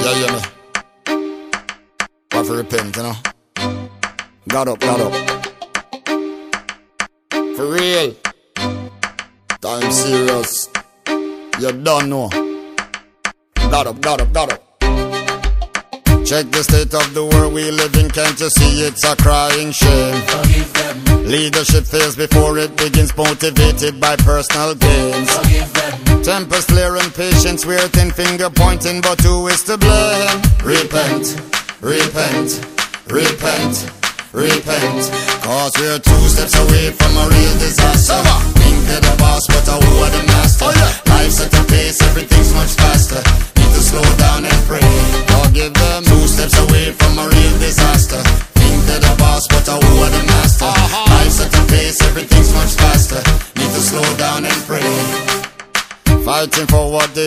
Yeah, yeah, me. Have to repent, you know. Got up, got up. For real. Time serious. You don't know. Got up, got up, got up. Check the state of the world we live in, can't you see it's a crying shame? Leadership fails before it begins, motivated by personal gains. Tempers flare and patience thin finger pointing, but who is to blame? Repent, repent, repent, repent. Cause we're two steps away from a real disaster. Think they're the boss, but who are the master? Oh, Life's at a pace, everything's much faster.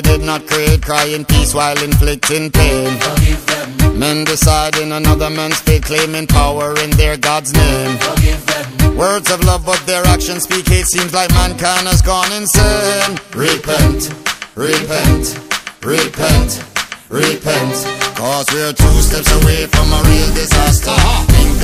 Did not create, crying peace while inflicting pain. Men deciding another man's fate, claiming power in their God's name. Words of love, but their actions speak hate. Seems like mankind has gone insane. Repent, repent, repent, repent. Cause we're two steps away from a real disaster. Think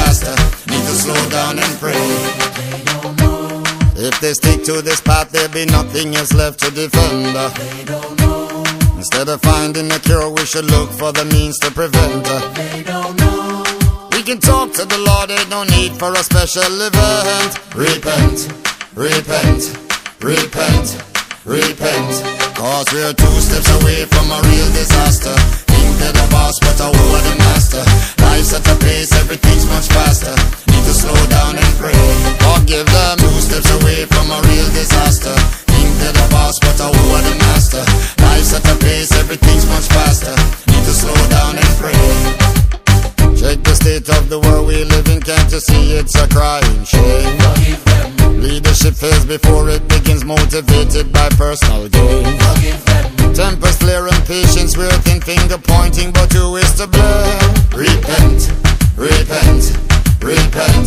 faster. Need to slow down and pray. If they stick to this path, there'll be nothing else left to defend. Instead of finding a cure, we should look for the means to prevent. We can talk to the Lord, ain't no need for a special event. Repent, repent, repent, repent. Cause we're two steps away from a real disaster. Think they're the boss, but who are the master? Of the world we live in, can't you see it's a crying shame? Leadership fails before it begins, motivated by personal gain. Tempers flare and patience we're thin finger pointing, but who is to blame? Repent, repent, repent,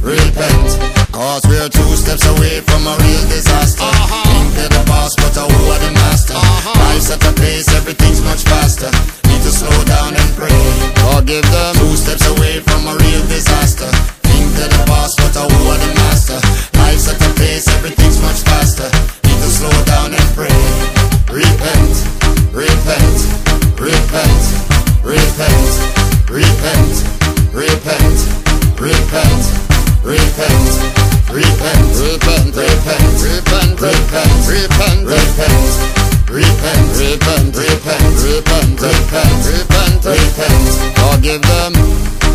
repent. Cause we're two steps away from a real disaster. Repent, repent, repent, repent, repent, repent, repent, forgive them.